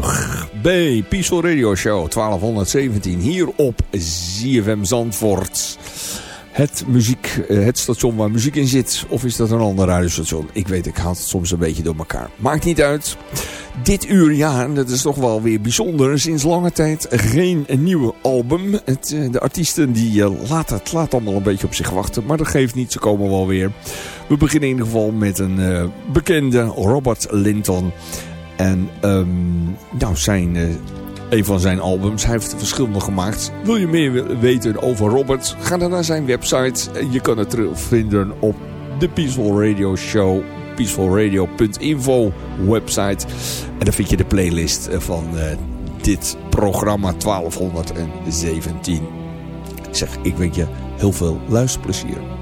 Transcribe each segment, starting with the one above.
Terug bij Peaceful Radio Show 1217 hier op ZFM Zandvoort. Het, muziek, eh, het station waar muziek in zit. Of is dat een ander radiostation? Ik weet, ik haal het soms een beetje door elkaar. Maakt niet uit. Dit uur, ja, dat is toch wel weer bijzonder. Sinds lange tijd geen nieuwe album. Het, eh, de artiesten die uh, laten het laat allemaal een beetje op zich wachten. Maar dat geeft niet, ze komen wel weer. We beginnen in ieder geval met een bekende Robert Linton. En um, nou, zijn, uh, een van zijn albums, hij heeft verschillende gemaakt. Wil je meer weten over Robert? Ga dan naar zijn website. Je kan het terugvinden op de Peaceful Radio Show. Peacefulradio.info website. En dan vind je de playlist van uh, dit programma 1217. Ik zeg, ik wens je heel veel luisterplezier.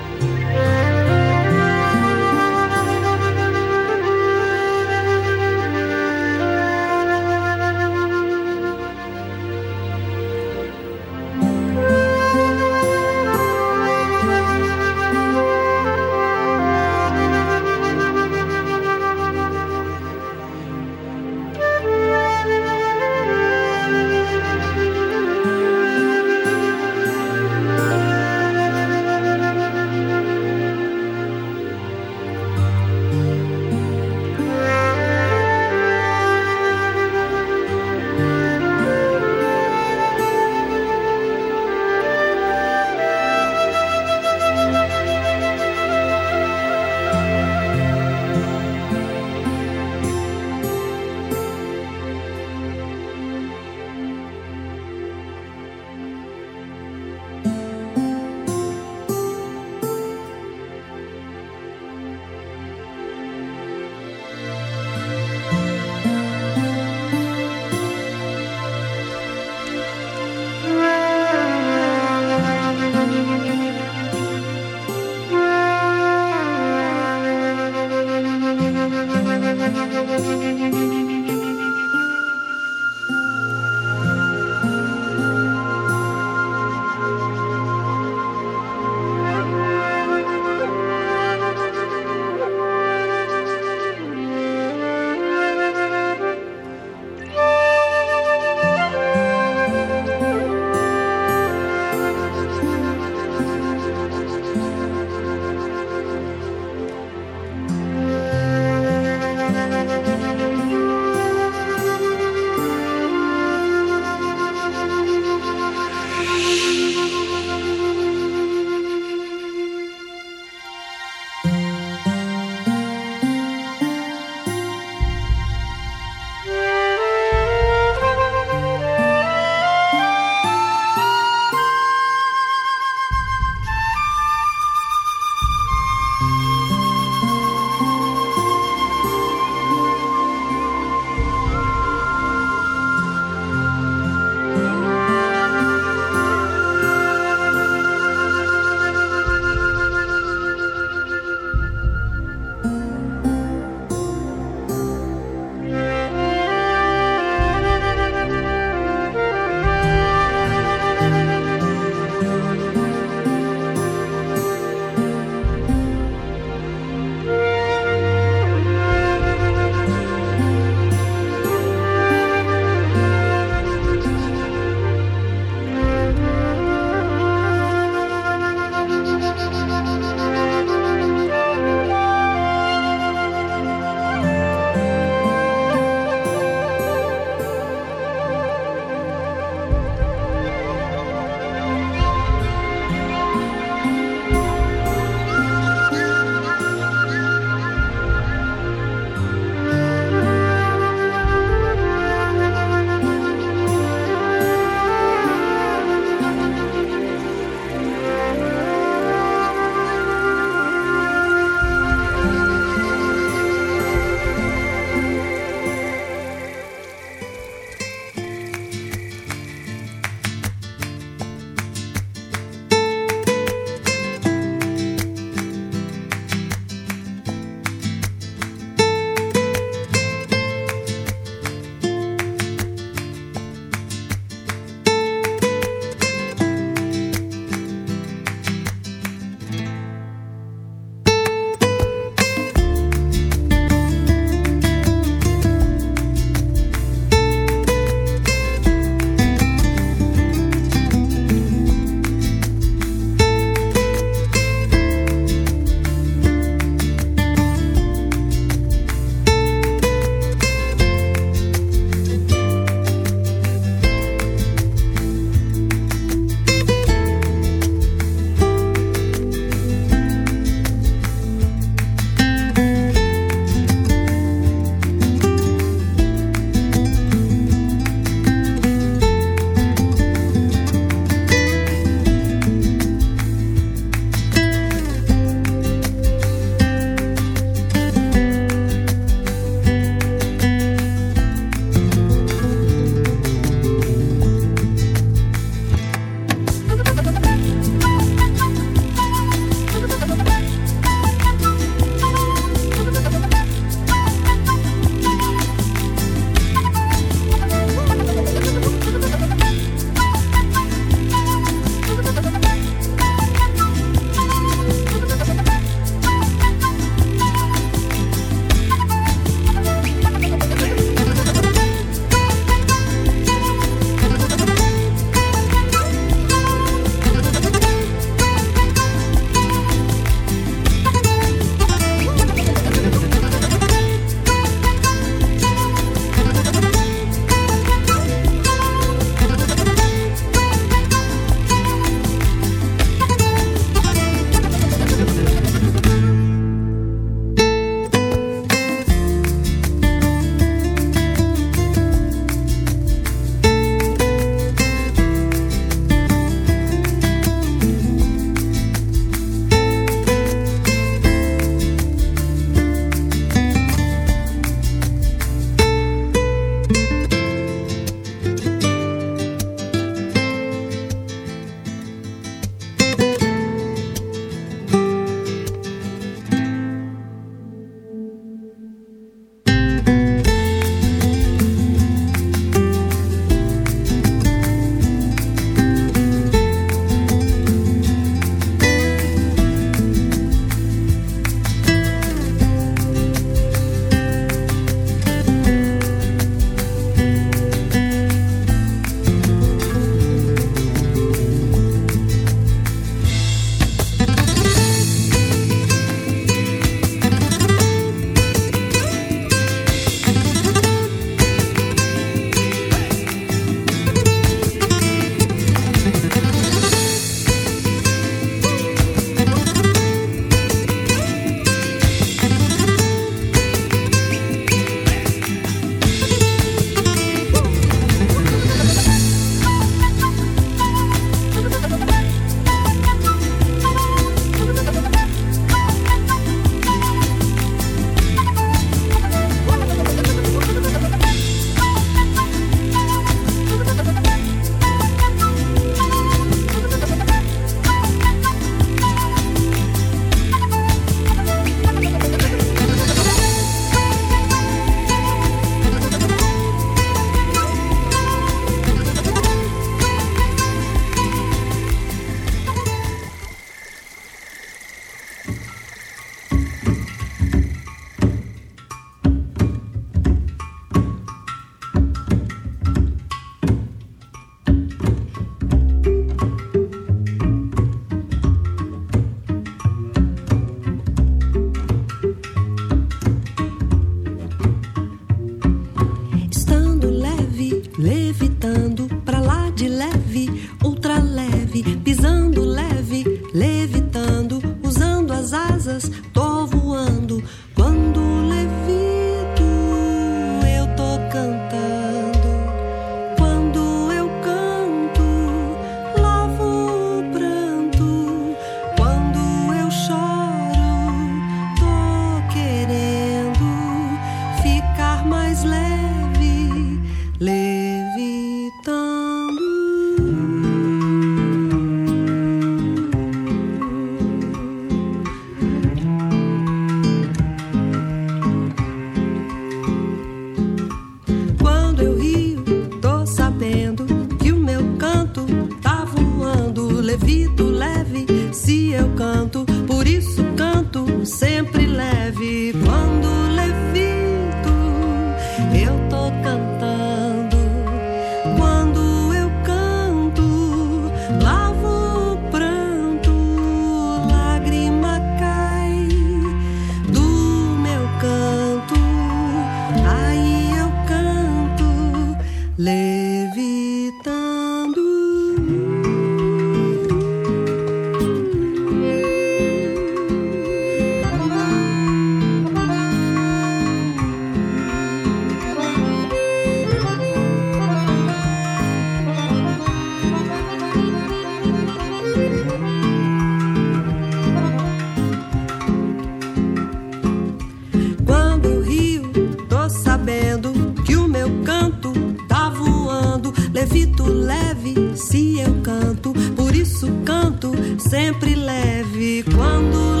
sempre leve. Quando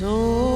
So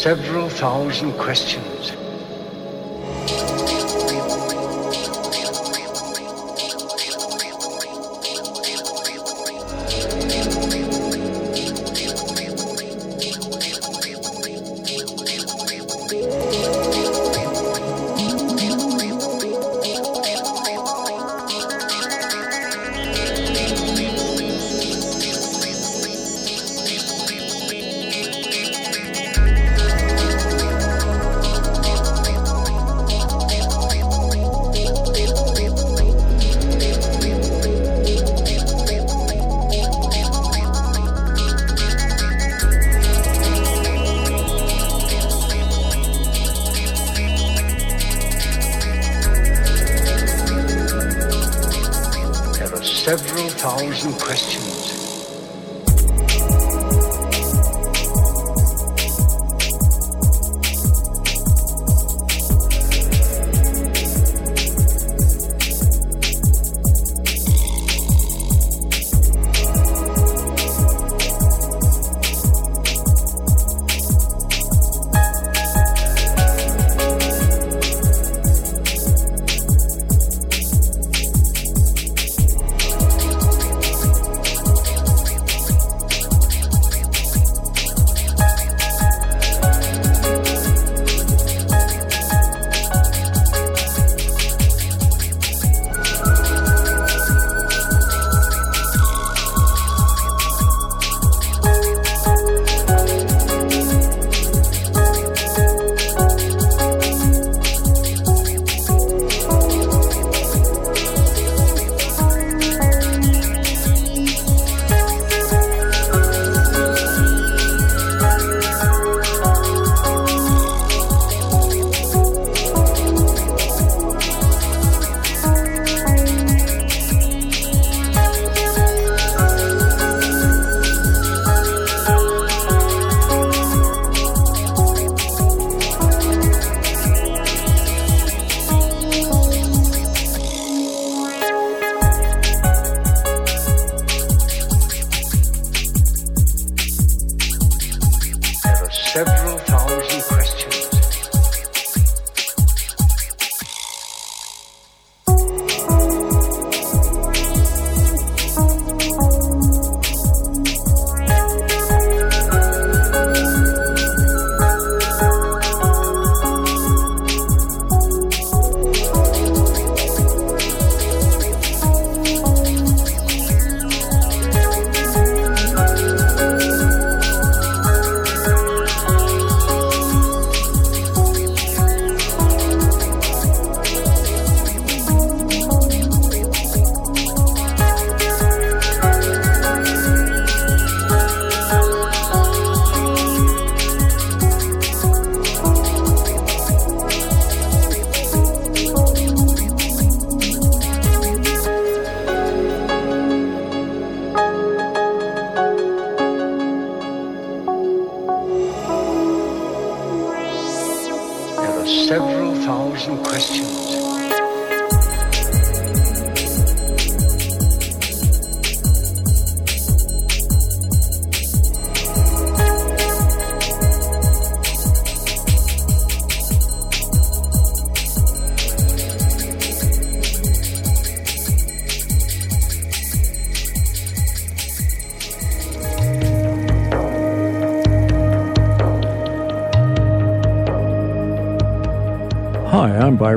several thousand questions. Thousand questions.